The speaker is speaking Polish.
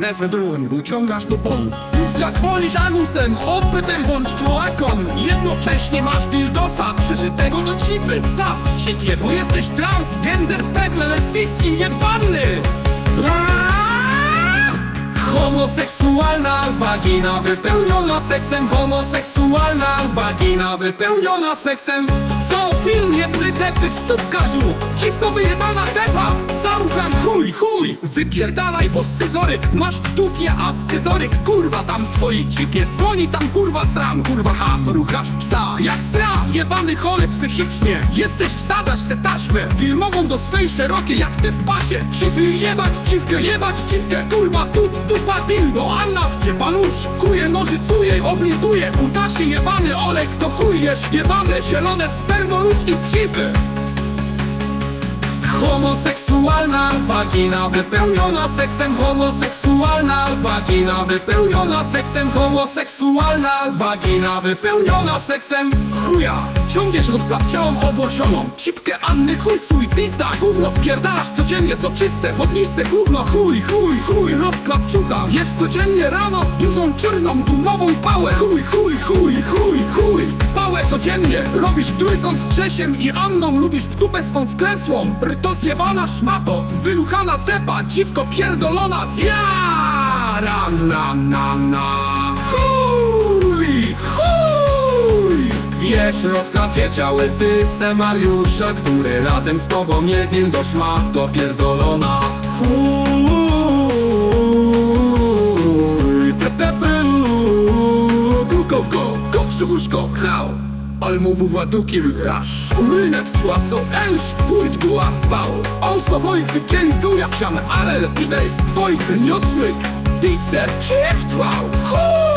Nefedrun, uciągasz do połu Jak wolisz anusem, opytem bądź kloaką Jednocześnie masz dildosa, przyszytego do cipy. Psa w cipie, bo jesteś transgender, pegle, lesbijski, Aaaa! Homoseksualna wagina wypełniona seksem. Homoseksualna wagina wypełniona seksem. Zoofil, nieprytety, stópkarzu Dziwko wyjebana tepa Zarucham chuj, chuj. Wypierdalaj, bo scyzoryk Masz dupie, a scyzoryk Kurwa tam w twojej cipie Dzwoni tam kurwa sram, kurwa ham Ruchasz psa jak sram. Jebany chory psychicznie. Jesteś wsadasz se taśmę. Filmową do swej szerokiej jak ty w pasie. Cipy jebać ciwkę, jebać ciwkę Kurwa tu, dupa dildo Anna w cię Kuje nożycuje, oblizuje. Utasie jebany olek to chujesz Jebane zielone spermoludki z hipy Homoseksualna wagina wypełniona seksem Homoseksualna wagina wypełniona seksem Homoseksualna wagina wypełniona seksem Chuja, ciągniesz rozpłacioną obosioną Cipkę Anny chuj, i pizda Gówno wpierdalasz codziennie soczyste Podniste gówno chuj, chuj, chuj Rozklapczucha, jesz codziennie rano Dużą czarną gumową pałę Chuj, chuj, chuj, chuj, chuj Pałę codziennie robisz trójkąt z Czesiem i Anną Lubisz w dupę swą wklęsłą Rto zjebana szmato Wyruchana tepa, dziwko pierdolona Zjara na na na. Chuj, chuj. Wiesz, rozklapie ciały cyce Mariusza Który razem z tobą nie do szmato pierdolona. Chuj, pe, pe, pe, go, go, go, go, krzyżuszko, hał Almowu właduki wygrasz Urynę w człaso, elż, pójdź była wał. Osoboich wykiętuja wsiam, ale idej z twoich niocnych Dice, chieftwał, chuj